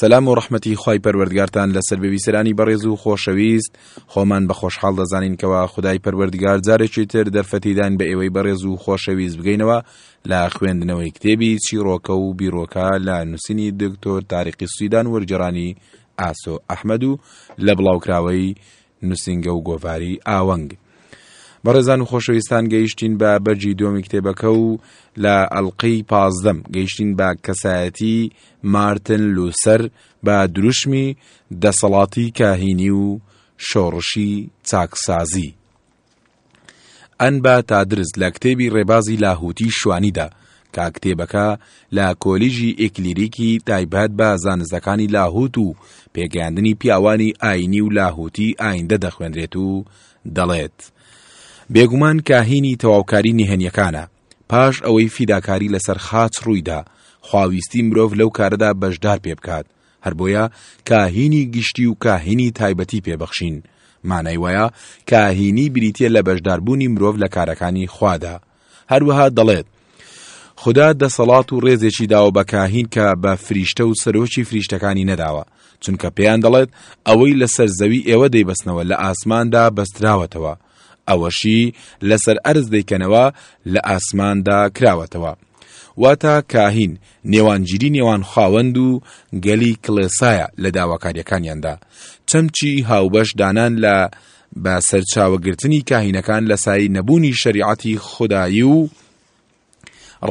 سەلام و ڕەحمەتی خوای پەروەردگارتان لەسەر بێ بیسەرانی بەڕێز و خۆشەویست خۆمان بە خۆشحاڵ دەزانین کەوا خدای پەروەردگار جارێکی تر دەرفەتیدان بە ئێوەی بەڕێز و خۆشەویست بگەینەوە لە خوێندنەوەی کتێبی چیڕۆکە و بیرۆکە لە نووسینی دکتۆر تاریقی سویدان وەرگێڕانی ئاسۆ ئەحمەد و لە بڵاوکراوەی نوسینگە و گۆڤاری ئاونگ. بەڕێزان و خۆشەویستان گەیشتین بە بەرجی دۆمی کتێبەکە و لە ئەلقەی پازدەم گەیشتین بە کەسایەتی مارتن لوسەر بە دروشمی دەسەڵاتی کاهینی و شۆڕشی چاکسازی ئەنبا تادرس لە کتێبی ڕێبازی لاهووتی شوانیدا کە کتێبەکە لە کۆلیژی ئیکلیریکی تایبەت بە زانستەکانی لاهووت و پێگەیاندنی پیاوانی ئاینی و لاهووتی ئایندە دەخوێنرێت و دەڵێت بێگومان کاهینی تەواوکاری نهێنیەکانە پاش ئەوەی فیداکاری لەسەر خاچ ڕوویدا خواویستی مرۆڤ لەو کارەدا بەشدار پێ بکات هەر بۆیە کاهینی گشتی و کاهینی تایبەتی پێبەخشین، مانای وایە کاهینی بریتیە لە بەشداربوونی مرۆڤ لە کارەکانی خوادا، هەروەها دەڵێت، خودا دەسەڵات و ڕێزێکی داوە بە کاهین کە بە فریشتە و سەرۆکی فریشتەکانی نەداوە، چونکە پێیان دەڵێت، ئەوەی لەسەر زەوی ئێوە دەیبەستنەوە لە ئاسماندا بەستراوەتەوە، ئەوەشی لەسەر ئەرز دەیکەنەوە لە ئاسماندا کراوەتەوە. واتە کاهین نێوانگیری نێوان خاوەند و گەلی کڵێسایە لە داواکاریەکانیاندا. چەمکی هاوبەش دانان لە بە سەرچاوەگرتنی کاهینەکان لە سایەی نەبوونی شەریعەتی خودایی و،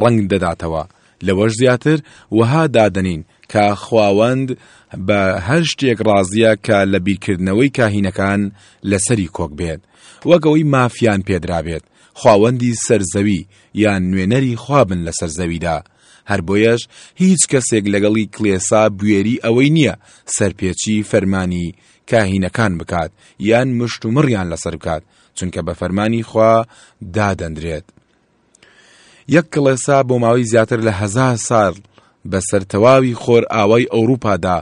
ڕەنگ دەداتەوە، لەوەش زیاتر وەها دادەنین کە خواوەند بە هەر شتێک ڕازیە کە لە بیرکردنەوەی کاهینەکان لەسەری کۆک بێت، وەک ئەوەی مافیان پێدرابێت خواوەندی سەر زەوی یان نوێنەری خوا بن لەسەر زەویدا، هەر بۆیەش هیچ کەسێک لەگەڵی کلێسا بوێری ئەوەی نیە سەرپێچی فەرمانی کاهینەکان بکات یان مشتومڕیان لەسەر بکات، چونکە بە فەرمانی خوا دادەندرێت. یەک کڵێسا بۆ ماوەی زیاتر لە هەزار ساڵ بەسەر تەواوی خۆر ئاوای ئەوروپادا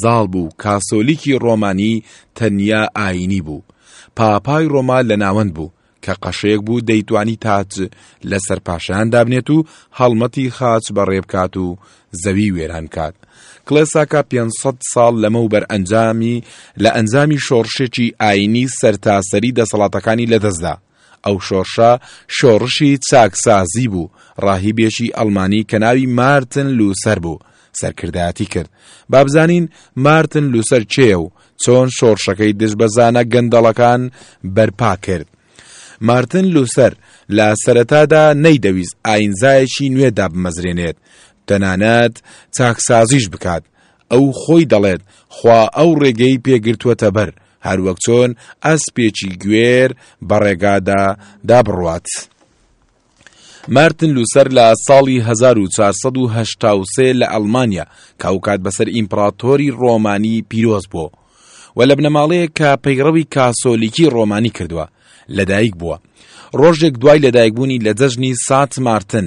زاڵ بوو کاسۆلیکی ڕۆمانی تەنیا ئاینی بوو پاپای ڕۆما لە ناوەند بوو کە قەشەیەک بوو دەیتوانی تاچ لەسەر پاشان دابنێت و هەڵمەتی خاچ بەڕێ بکات و زەوی وێران کات کلێساکە 500 ساڵ لەمە و بەر ئەنجامی لە ئەنجامی شۆڕشێکی ئاینی سەرتاسەری دەسەڵاتەکانی لەدەستدا ئەو شۆڕشە شۆڕشی چاکسازی بوو، ڕاهیبێکی ئەڵمانی کە ناوی مارتن لوسەر بوو سەرکردایەتی کرد. با بزانین مارتن لوسەر کێیە و چۆن شۆڕشەکەی دژ بە زانا گەندەڵەکان بەرپا کرد. مارتن لوسەر لە سەرەتادا نەیدەویست ئایینزایەکی نوێ دابمەزرێنێت، تەنانەت چاکسازیش بکات، ئەو خۆی دەڵێت خوا ئەو ڕێگەی پێ گرتووەتە بەر، هەروەک چۆن ئەسپێکی گوێر بە ڕێگادا دا بڕوات. مارتن لوسەر لە ساڵی 1483 لە ئەڵمانیا کە ئەو کات بەسەر ئیمپڕاتۆری ڕۆمانی پیرۆز بوو و لە بنەماڵەیە کە پەیڕەوی کاسۆلیکی ڕۆمانی کردووە لەدایک بووە. ڕۆژێک دوای لەدایکبوونی لە جەژنی سانت مارتن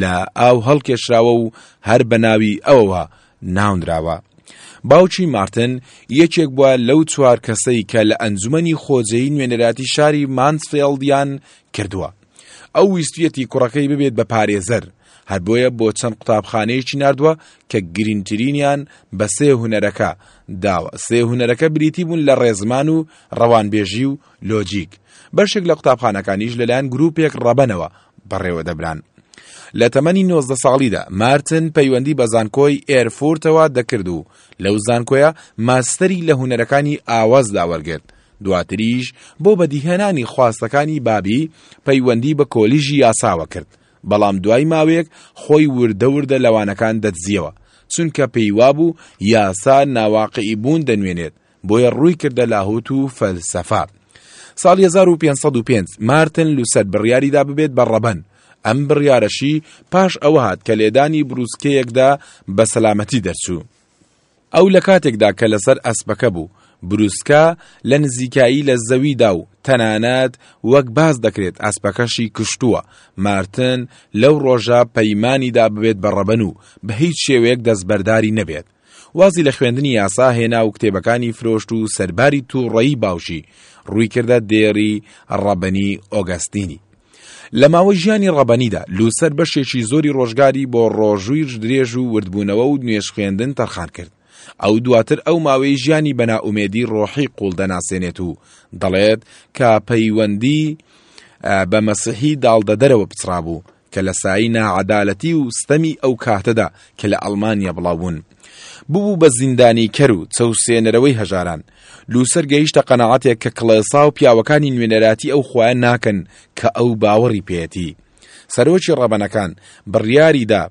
لە ئاو هەڵکێشراوە و هەر بە ناوی ئەوەوە ناونراوە. باوکی مارتن یەکێک بووە لەو چوار کەسەی کە لە ئەنجومەنی خۆجێی نوێنەراتی شاری مانسفێڵدیان کردووە. ئەو ویستویەتی کوڕەکەی ببێت بە پارێزەر، هەر بۆیە بۆ چەند قوتابخانەیەکی ناردووە کە گرینگترینیان بە سێ هونەرەکە داوە، سێ هونەرەکە بریتی بوون لە ڕێزمان و ڕەوانبێژی و لۆجیک، بەشێک لە قوتابخانەکانیش لەلایەن گروپێک ڕەبەنەوە بەڕێوە دەبران. لە تەمەنی نۆزدە ساڵیدا مارتن پەیوەندی بە زانکۆی ئێرفورتەوە دەکرد و لەو زانکۆیە ماستەری لە هونەرەکانی ئاوازدا وەرگرت، دواتریش بۆ بەدیهێنانی خواستەکانی بابی پەیوەندی بە کۆلیژی یاساوە کرد، بەڵام دوای ماوەیەک خۆی وردە وردە لە وانەکان دەدزیەوە، چونکە پێیوابوو یاسا ناواقعیبوون دەنوێنێت، بۆیە ڕووی کردە لاهوت و فەلسەفە. ساڵی 1505 مارتن لوسەر بڕیاریدا ببێت بە ڕەبەن ئەم بڕیارەشی پاش ئەوە هات کە لێدانی بروسکەیەکدا بە سەلامەتی دەرچوو ئەو لە کاتێکدا کە لەسەر ئەسپەکە بوو بروسکە لە نزیکایی لە زەویدا و تەنانەت وەک باز دەکرێت ئەسپەکەشی کشتووە مارتن لەو ڕۆژە پەیمانیدا ببێت بە ڕەبەن و بە هیچ شێوەیەک دەستبەرداری نەبێت وازی لە خوێندنی یاسا هێنا و کتێبەکانی فرۆشت و سەرباری تووڕەیی باوکی ڕووی کردە دێڕی ڕەبەنی ئۆگەستینی. لە ماوەی ژیانی ڕەبەنیدا لوسەر بەشێکی زۆری ڕۆژگاری بۆ ڕۆژووی درێژ و وردبوونەوە و نوێژ خوێندن تەرخان کرد. ئەو دواتر ئەو ماوەی ژیانی بە نائومێدی ڕۆحی قوڵ دەناسێنێت و دەڵێت کە پەیوەندی بە مەسیحی داڵدەدەرەوە پچڕابوو کە لە سایەی ناعەدالەتی و ستەمی ئەو کاتەدا کە لە ئەڵمانیا بڵاو بوون، ببوو بە زیندانیکەر و چەوسێنەرەوەی هەژاران، لوسەر گەیشتە قەناعەتێک کە کڵێسا و پیاوەکانی نوێنەراتی ئەو خوایە ناکەن کە ئەو باوەڕی پێیەتی. سەرۆکی ڕەبەنەکان بڕیاری دا،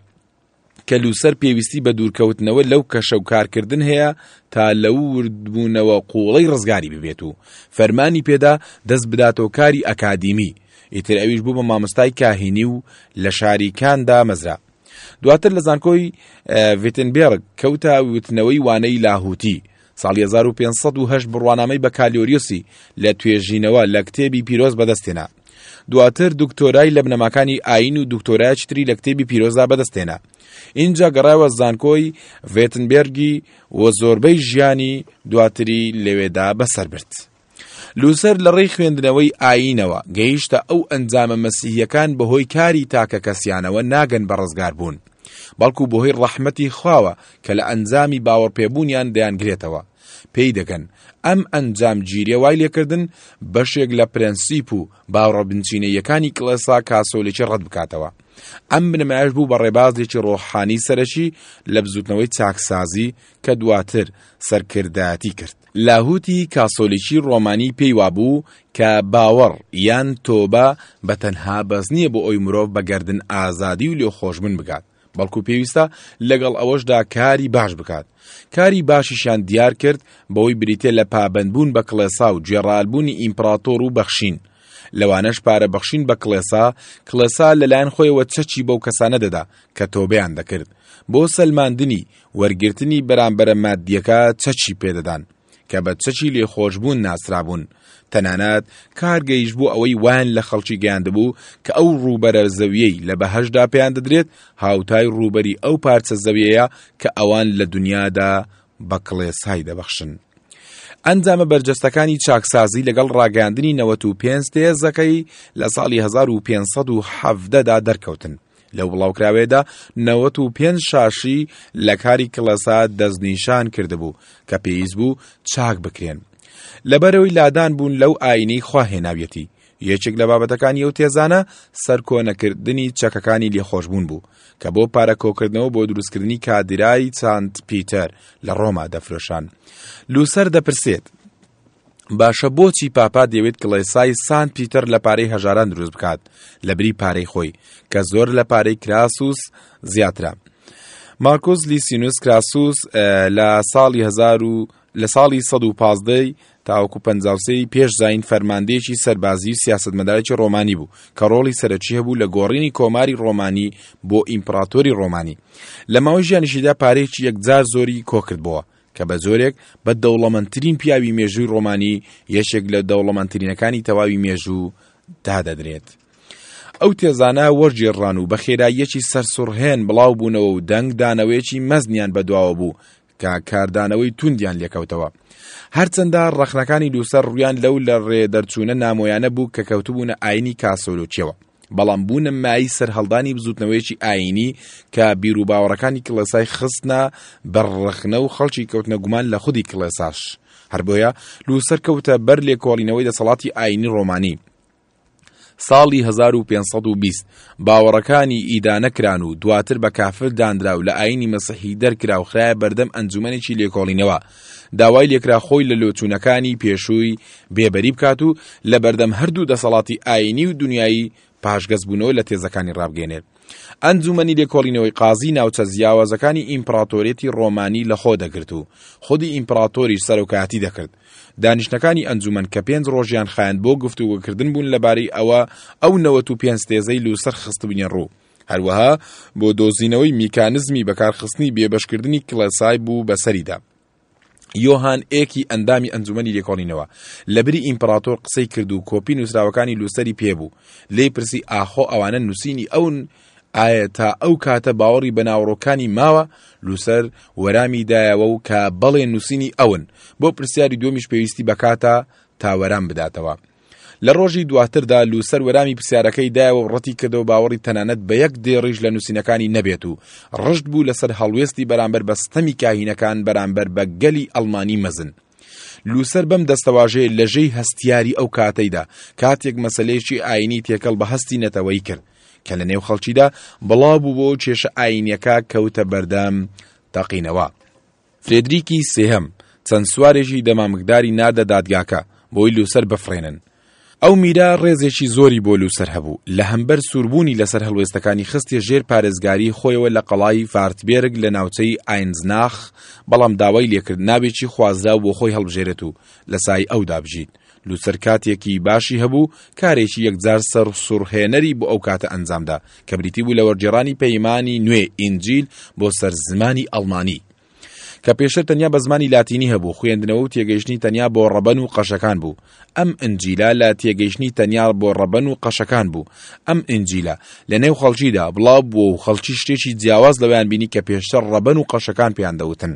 کەلوسەر پێویستی بە دوورکەوتنەوە لەو کەشە و کارکردن هەیە تا لەو وردبوونەوە قووڵەی ڕزگاری ببێت و فەرمانی پێدا دەست بداتەوە کاری ئەکادیمی ئیتر ئەویش بوو بە مامۆستای کاهینی و لە شاری کان دامەزرا دواتر لە زانکۆی ڤتنبێرگ کەوتە وتنەوەی وانەی لاهوتی ساڵی 1508 بڕوانامەی بەکالیۆریۆسی لە توێژینەوە لە کتێبی پیرۆز بەدەستێنا دواتر دکتۆرای لە بنەماکانی ئاین و دکتۆرایەکی تری لە کتێبی پیرۆزا بەدەستێنا اینجا گەڕایوە زانکۆی ڤێتنبێرگی و زۆربەی ژیانی دواتری لەوێدا بەسەر برد. لوسەر لە ڕێی خوێندنەوەی ئاینەوە گەیشتە ئەو ئەنجامە مەسیحیەکان بەهۆی کاری تاکە کەسیانەوە ناگەن بە ڕزگار بوون بەڵکو بەهۆی ڕەحمەتی خواوە کە لە ئەنجامی باوەڕپێبوونیان دەیانگرێتەوە پێی دەگەن، ئەم ئەنجامگیریە وای لێکردن بەشێک لە پرەنسیپ و باوڕە بنچینەییەکانی کڵێسا کاسۆلیکی ڕەت بکاتەوە. ئەم بنەمایەش بوو بە ڕێبازێکی ڕۆحانی سەرەکی لە بزووتنەوەی چاکسازی کە دواتر سەرکردایەتی کرد. لاهوتی کاسۆلیکی ڕۆمانی پێی وابوو کە باوەڕ یان تۆبە بە تەنها بەس نییە بۆ ئەوی مرۆڤ بە گەردن ئازادی و لێخۆشبوون بگات، بەڵکو پێویستە لەگەڵ ئەوەشدا کاری باش بکات. کاری باشیشیان دیار کرد بەوەی بریتێ لە پابەندبوون بە کڵێسا و گوێڕالبوونی ئیمپڕاتۆر و بەخشین. لەوانەش پارە بەخشین بە کڵێسا، کڵێسا لەلایەن خۆیەوە چەکی بەو کەسانە دەدا کە تۆبەیان دەکرد. بۆ سەلماندنی وەرگرتنی بەرامبەرە ماددیەکە چەکی پێدەدان. کە بە چەکی لێخۆشبوون ناسرابوون، تەنانەت کار گەیشت بۆ ئەوەی وایان لە خەڵکی گەیاندبوو کە ئەو ڕووبەرە زەوییەی لە بەهەشتدا پێیان دەدرێت هاوتای ڕووبەری ئەو پارچە زەوییەیە کە ئەوان لە دونیادا بە کڵێسای دەبەخشن. ئەنجامە بەرجەستەکانی چاکسازی لەگەڵ ڕاگەیاندنی نەوەت و پێنج تێزەکەی لە ساڵی هەزار و پێنج سەد و حەڤدە دا دەرکەوتن. لەو بڵاوکراوەیەدا نەوەت و پێنج شاشی لە کاری کڵەسا دەستنیشان کردبوو کە پێویست بوو چاک بکرێن لەبەرەوەی لادان بوون لەو ئاینەی خواهێناویەتی یەکێک لە بابەتەکانی ئەو تێزانە سەرکۆنەکردنی چەکەکانی لێخۆشببوون بوو کە بۆ پارەکۆکردنەوە بۆ دروستکردنی کادرای چاند پیتەر لە ڕۆما دەفرۆشان لوسەر دەپرسێت باشە بۆچی پاپا دەیەوێت کڵێسای سانت پیتەر لە پارەی هەژاران دروست بکات لەبری پارەی خۆی کە زۆر لە پارەی کراسوس زیاترە مارکۆس لیسینوس کراسوس لە ساڵی هزار و لە ساڵی 1950 تاوەکو پەنجاوسەی پێش زین فەرماندەیەکی سەربازی و سیاستمەدارێکی ڕۆمانی بوو کە ڕۆڵی سەرەکی هەبوو لە گۆڕینی کۆماری ڕۆمانی بۆ ئیمپراتۆری ڕۆمانی لە ماوەی ژیانیشیدا پارێکی یەکجار زۆری کۆکردبووە کە بە جۆرێک بە دەوڵەمەندترین پیاوی مێژووی ڕۆمانی یەکێک لە دەوڵەمەندترینەکانی تەواوی مێژوو دادەنرێت. ئەو تێزانە وەرگێڕران و بە خێراییەکی سەرسوڕهێن بڵاو بوونەوە و دەنگ دانەوەیەکی مەزنیان بەدواوە بوو کە کاردانەوەی توندیان لێکەوتەوە. هەرچەندە ڕەخنەکانی لوسەر ڕوویان لەو لە ڕێ دەرچوونە نامۆیانە بوو کە کەوتبوونە ئاینی کاسۆلۆکیەوە. بەڵام بوونە مایەی سەرهەڵدانی بزووتنەوەیەکی ئایینی کە بیروباوەڕەکانی کڵێسای خستنە بەر ڕەخنە و خەڵکی کەوتنە گومان لە خودی کڵێساش هەر بۆیە لوسەر کەوتە بەر لێکۆڵینەوەی دەسەڵاتی ئایینی ڕۆمانی ساڵی 1520 باوەڕەکانی ئیدانە کران و دواتر بە کافر دانرا و لە ئاینی مەسیحی دەرکرا و خراە بەردەم ئەنجومەنێکی لێکۆڵینەوە داوای لێکرا خۆی لە لۆچوونەکانی پێشووی بێبەری بکات و لەبەردەم هەردوو دەسەڵاتی ئایینی و دونیایی پاشگەزبوونەوە لە تێزەکانی ڕابگەیەنێت. ئەنجوومەنی لێکۆڵینەوەی قازی ناوچە جیاوازەکانی ئیمپڕاتۆریەتی ڕۆمانی لەخۆ دەگرت و خودی ئیمپڕاتۆریش سەرۆکایەتی دەکرد. دانیشتنەکانی ئەنجوومەن کە پێنج ڕۆژیان خایاند بۆ گفتوگۆکردن بوون لەبارەی ئەوە ئەو نەوەت و پێنج تێزەی لووسەر خستبووینە ڕوو. هەروەها بۆ دۆزینەوەی میکانزمی بەکارخستنی بێبەشکردنی کڵێسای بوو بەسەریدا. یۆهان ئێکی ئەندامی ئەنجومەنی لێکۆڵینەوە لە بری ئیمپراتۆر قسەی کرد و کۆپی نووسراوەکانی لوسەری پێبوو لێی پرسی ئاخۆ ئەوانە نووسینی ئەون ئایا تا ئەو کاتە باوەڕی بە ناوەڕۆکانی ماوە لوسەر وەرامی دایەوە و کە بەڵێ نووسینی ئەون بۆ پرسیاری دومیش پێویستی بەکاتە تا وەرام بداتەوە لە ڕۆژی دواتردا لوسەر وەرامی پرسیارەکەی دایەوە و ڕەتی کردەوە باوەڕی تەنانەت بە یەک دێڕیش لە نووسینەکانی نەبێت و ڕژد بوو لەسەر هەڵوێستی بەرامبەر بە ستەمی کاهینەکان بەرامبەر بە گەلی ئەڵمانی مەزن لوسەر بەم دەستەواژەیە لەژەی هەستیاری ئەو کاتەیدا کاتێک مەسلەیەکی ئاینی تێکەڵ بە هەستی نەتەوەی کرد کە لە نێو خەڵکیدا بڵاو بوو بۆ کێشە ئاینیەکە کەوتە بەردەم تەقینەوە فرێدریکی سێهەم چەند سوارێکی دەمامکداری ناردە دادگاکە بۆی لوسەر بفڕێنن. ئەو میرە ڕێزێکی زۆری بۆ لوسەر هەبوو، لە هەمبەر سووربوونی لەسەر هەڵوێستەکانی خستیە ژێر پارێزگاریی خۆیەوە لە قەڵای ڤارتبێرگ لە ناوچەی ئاینزناخ، بەڵام داوای لێکرد ناوێکی خوازراو بۆ خۆی هەڵبژێرێت و لە سای ئەودا بژیت. لوسەر کاتێکی باشی هەبوو، کارێکی یەکجار سەرسوڕهێنەری بۆ ئەو کاتە ئەنجامدا، کە بریتی بوو لە وەرگێڕانی پەیمانی نوێ، ئینجیل، بۆ سەر زمانی ئەڵمانی. کە پێشتر تەنیا بە زمانی لاتینی هەبوو، خوێندنەوە و تێگەیشتنی تەنیا بۆ ڕەبەن و قەشەکان بوو. ئەم ئنجیلە لە تێگەیشتنی تەنیا بۆ ڕەبەن و قەشەکان بوو. ئەم ئنجیلە لە نێو خەڵکیدا بڵاو بووە و خەڵکی شتێکی جیاواز لەوەیان بینی کە پێشتر ڕەبەن و قەشەکان پێیان دەوتن.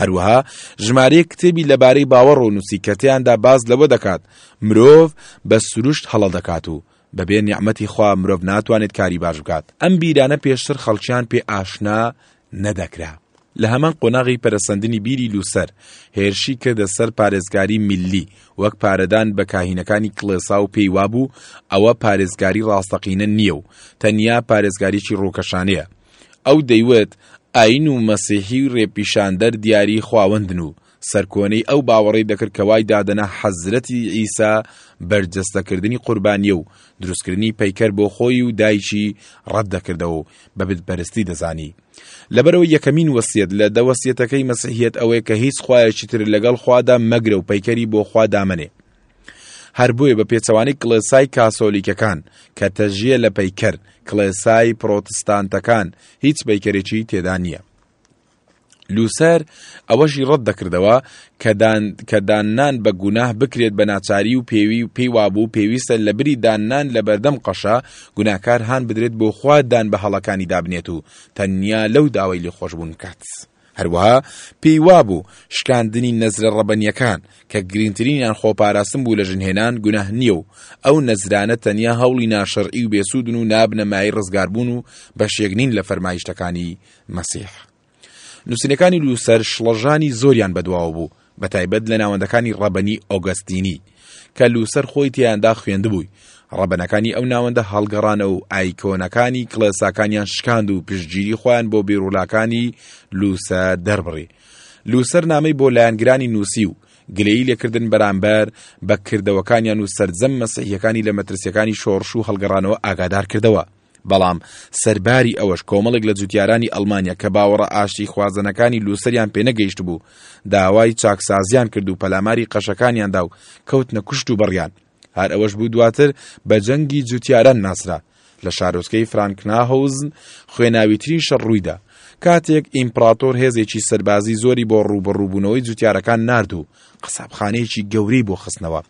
هەروەها ژمارەیەک کتێبی لەبارەی باوەڕ و نووسی کە تیاندا باز لەوە دەکات مرۆڤ بە سروشت هەڵە دەکات و بەبێ نیعمەتی خوا مرۆڤ ناتوانێت کاری باش بکات ئەم بیرانە پێشتر خەڵکیان پێ ئاشنا نەدەکرا لە هەمان قۆناغی پەرەسەندنی بیری لوسەر هێرشی کردە سەر پارێزگاری میلی وەک پارەدان بە کاهینەکانی کڵێسا و پێی وابوو ئەوە پارێزگاری ڕاستەقینە نییە و تەنیا پارێزگاریی ڕووکەشانەیە ئەو دەیوت ئاین و مەسیحی و رێپیشاندەر دیاری خواوەندن و سەرکۆنەی ئەو باوەڕەی دەکرد کە وای دادەنا حەزرەتی عیسا بەرجەستەکردنی قوربانیە و دروستکردنی پەیکەر بۆ خۆی و دایکی رەتدەکردەوە و بە بتپەرستی دەزانی لەبەرئەوەی یەکەمین وەسیەت لە دە وەسیەتەکەی مەسیحیەت ئەوەیە کە هیچ خوایەکی تر لەگەڵ خوادا مەگرە و پەیکەری بۆ خوا دامەنێ هەر بۆیە بە پێچەوانەی کڵێسای کاسۆلیکەکان کە تەژیە لە پەیکەر کڵێسای پرۆتستانتەکان هیچ پەیکەرێکی تێدا نییە لوسەر ئەوەشی ڕەت دەکردەوە کە داننان بە گوناه بکرێت بە ناچاری و پێوی و پێی وابوو پێویستە لە بری داننان لە بەردەم قەشە گوناکار هاان بدرێت بۆ خوادان بە هەڵەکانی دابنێت و تەنیا لەو داوای لێ خۆشببوون کات. هەروەها پێی وابوو شکاندنی نەزرە ڕەبەنییەکان، کە گرینگترینیان خۆپاراستن بوو لە ژنهێنان، گوناه نییە و ئەو نەزرانە تەنیا هەوڵی ناشەرعی و بێسوودن و نابنە مایەی ڕزگاربوون و بەشێک نین لە فەرمایشتەکانی مەسیح. نووسینەکانی لوسەر شڵەژانی زۆریان بەدواوە بوو، بە تایبەت لە ناوەندەکانی ڕەبەنی ئۆگەستینی کە لوسەر خۆی تێیاندا خوێندبووی، ڕەبەنەکانی ئەو ناوەندە هەڵگەڕانە و ئایکۆنەکانی کڵێساکانیان شکاند و پشتگیری خۆیان بۆ بیرولاکانی لوسە دەربڕی. لوسەر نامەی بۆ لایەنگرانی نووسی و گلەیی لێکردن بەرامبەر بە کردەوەکانیان و سەرجەم مەسیحیەکانی لە مەترسیەکانی شۆڕش و هەڵگەڕانەوە ئاگادار کردەوە. بەڵام سەرباری ئەوەش کۆمەڵێک لە جوتیارانی ئەڵمانیا کە باوەڕە ئاشتی خوازەنەکانی لوسەریان پێنەگەیشت بوو داوای چاکسازیان کرد و پەلاماری قەشەکانیاندا و کەوتنە کوشت و بڕیان هەر ئەوەش بوو دواتر بە جەنگی جوتیاران ناسرا لە شارۆچکەی فرانکناهوزن خوێناویترین شەڕ ڕوویدا کاتێک ئیمپراتۆر هێزێکی سەربازی زۆری بۆ ڕووبەڕووبوونەوەی جوتیارەکان نرد و قەسابخانەیەکی گەورەی بۆ خستنەوە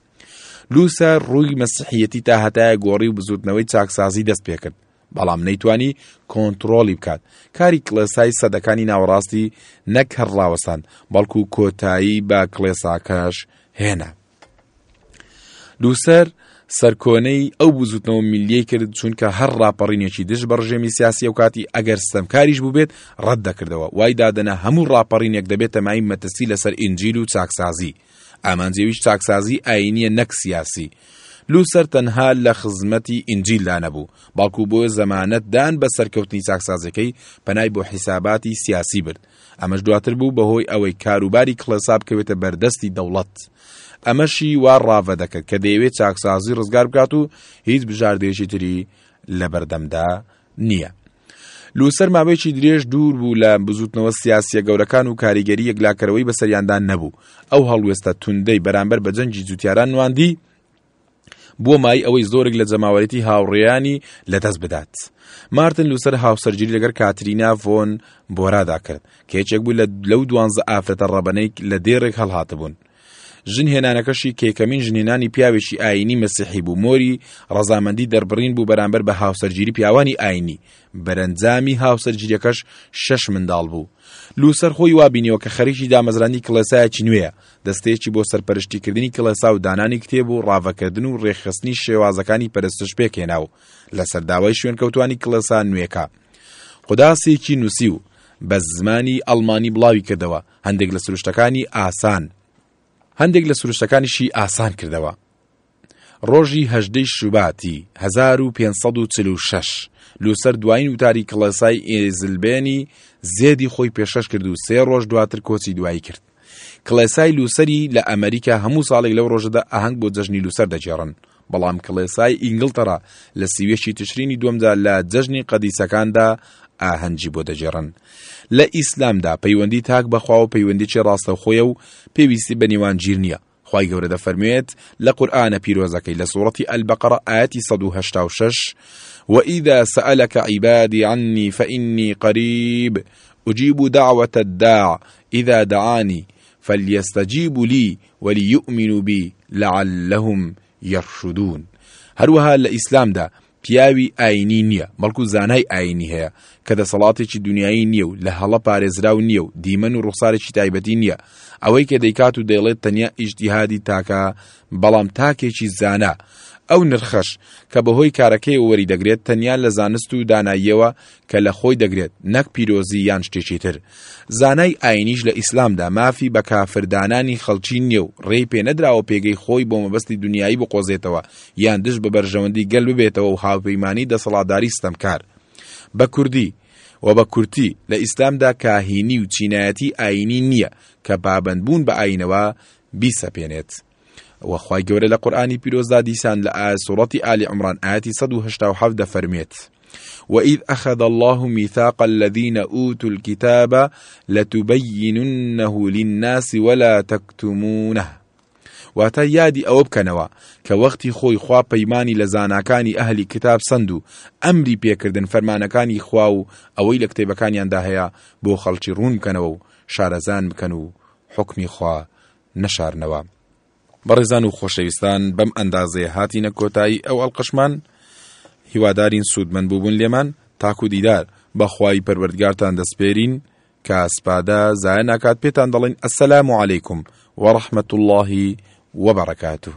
لوسە ڕووی مەسیحیەتی تا هەتایە گۆڕی و بزوتنەوەی چاکسازی دەست پێکرد بەڵام نەیتوانی کۆنتترۆڵی بکات کاری کڵێسای سەدەکانی ناوەڕاستی نەک هەر ڕاوەسان بەڵکو کۆتایی بە کڵێساکەش هێنا لوسەر سەرکۆنەی ئەو بزوتنەوە ملیەی کرد چونکە هەر ڕاپەڕینێکی دژ بە ڕژێمی سیاسی و کاتی ئەگەر ستەمکاریش بووبێت ڕەت دەکردەوە وای دادەنە هەموو ڕاپەڕینێک دەبێتە مای مەترسی لەسەر ئینجیل و چاکسازی ئامانجێویش چاکسازی ئایینیە نەک سیاسی. لوسەر تەنها لە خزمەتی ئینجیلدا نەبوو، بەڵکو بۆ زەمانەت دان بە سەرکەوتنی چاکسازیەکەی پەنای بۆ حیساباتی سیاسی برد. ئەمەش دواتر بوو بەهۆی ئەوەی کاروباری کڵێسا بکەوێتە بەردەستی دەوڵەت. ئەمەشی وا ڕاڤە دەکرد کە دەیەوێت چاکسازی ڕزگار بکات و هیچ بژاردەیەکی تری لەبەردەمدا نییە. لوسەر ماوەیەکی درێژ دوور بوو لە بزوتنەوە سیاسیە گەورەکان و کاریگەری یەکلاکەرەوەی بەسەریاندا نەبوو ئەو هەڵوێستە توندەی بەرامبەر بە جەنگی جوتیاران نواندی بۆ مای ئەوەی زۆرێک لە جەماوەرێتی هاوڕێیانی لەدەست بدات. مارتن لوسەر هاوسەرگیری لەگەر کاترینا ڤۆن بۆرادا کرد کە یەکێک بوو لە لەو دوانزە ئافرەتە ڕەبەنەی لە دێڕێک هەڵهاتبوون. ژن هێنانەکەشی کەیکەمین ژنێنانی پیاوێکی ئاینی مەسیحی بوو مۆری ڕەزامەندی دەربڕین بوو بەرامبەر بە هاوسەرگیری پیاوانی ئاینی بەرەنجامی هاوسەرگیریەکەش شەش منداڵ بوو لوسەر خۆی وابینیەوە کە خەریکی دامەزرانی کڵێسایەکی نوێە دەستەیەکی بۆ سەرپەرشتیکردنی کڵێسا و دانانی کتێب و ڕاڤەکردن و ڕێخستنی شێوازەکانی پەرستش پێکێنا و لە سەرداوای شوێنکەوتانی کڵێسا نوێکە قوداسێکی نووسی و بە زمانی ئەڵمانی بڵاوی کردەوە هەندێک لە سروشتەکانی ئاسان هەندێک لە سروشتەکانیشی ئاسان کردەوە ڕۆژی هەژدەی شوباتی 1546 لوسەر دوایین وتاری کڵێسای ئێزلبێنی زێدی خۆی پێشەش کرد و سێ ڕۆژ دواتر کۆچی دوایی کرد کڵێسای لوسەری لە ئەمریکا هەموو ساڵێک لەو ڕۆژەدا ئاهەنگ بۆ جەژنی لوسەر دەگێڕن بەڵام کڵێسای ئینگڵتەرا لە سی و یەکی تشرینی دووەمدا لە جەژنی قەدیسەکاندا ئاهەنگی بۆ دەگێڕن. لە ئیسلامدا پەیوەندی تاک بە خوا و پەیوەندیی ڕاستەوخۆیە و پێویستی بە نێوانگیر نییە. خوای گەورە دەفەرموێت لە قورئانە پیرۆزەکەی لە سوڕەتی ئەلبەقەڕە ئایەتی سەد و هەشتا و شەش وەئیدا سەئەلەکە عیبادی عنی فەئینی قەریب ئوجیب دعوة الداع إذا دعاني فليستجيبوا لي ولیؤمنوا بی لعلهم یرشدون هەروەها لە ئیسلامدا پیاوی ئاینی نییە بەڵکو زانای ئاینی هەیە کە دەسەڵاتێکی دنیایی نییە و لە هەڵە پارێزراو نییە و دیمەن و ڕوخسارێکی تایبەتی نییە ئەوەی کە دەیکات و دەیڵێت تەنیا ئیجتیهادی تاکە بەڵام تاکێکی زانا ئەو نرخەش کە بەهۆی کارەکەی وەری دەگرێت تەنیا لە زانست و داناییەوە کە لە خۆی دەگرێت نەک پیرۆزی یان شتێکی تر، زانای ئاینیش لە ئیسلامدا مافی بە کافر دانانی خەڵکی نییە و رێی پێ نەدراوە پێگەی خۆی بۆ مەبەستی دونیایی بقۆزێتەوە یان دژ بە بەرژەوەندی گەل ببێتەوە و هاوپەیمانی دەسەڵاتداری ستەمکار بە کوردی و بە کورتی لە ئیسلامدا کاهینی و چینایەتی ئاینی نییە کە پابەندبوون بە ئاینەوە بیسەپێنێت. وە خوای گەورە لە قورآانی پیرۆزدا دیسان لە ئایا سوڕەتی ئالی عمران ئاەتی 1970 دەفەرمێت وإذ أخذ الله ميثاق الذين أوتوا الكتاب لتبيننه للناس ولا تكتمونه واتە یادی ئەوە بکەنەوە کە وەختی خۆی خوا پەیمانی لە زاناکانی ئەهلی کتاب سند و ئەمری پێکردن فەرمانەکانی خوا و ئەوەی لە کتێبەکانیاندا هەیە بۆ خەڵکی ڕوون بکەنەوە و شارەزان بکەن و حکمی خوا نەشارنەوە. بەڕێزان و خۆشەویستان بەم ئەندازەیە هاتینە کۆتایی ئەو ئەڵقەشمان، هیوادارین سوودمەند بووبن لێمان، تاکو دیدار، بەخوای پەروەردگارتان دەسپێرین، کە سپادە زایە ناکات پێتان دەڵێین السلام علیکم و رحمە اللە و بەرەکاتوه.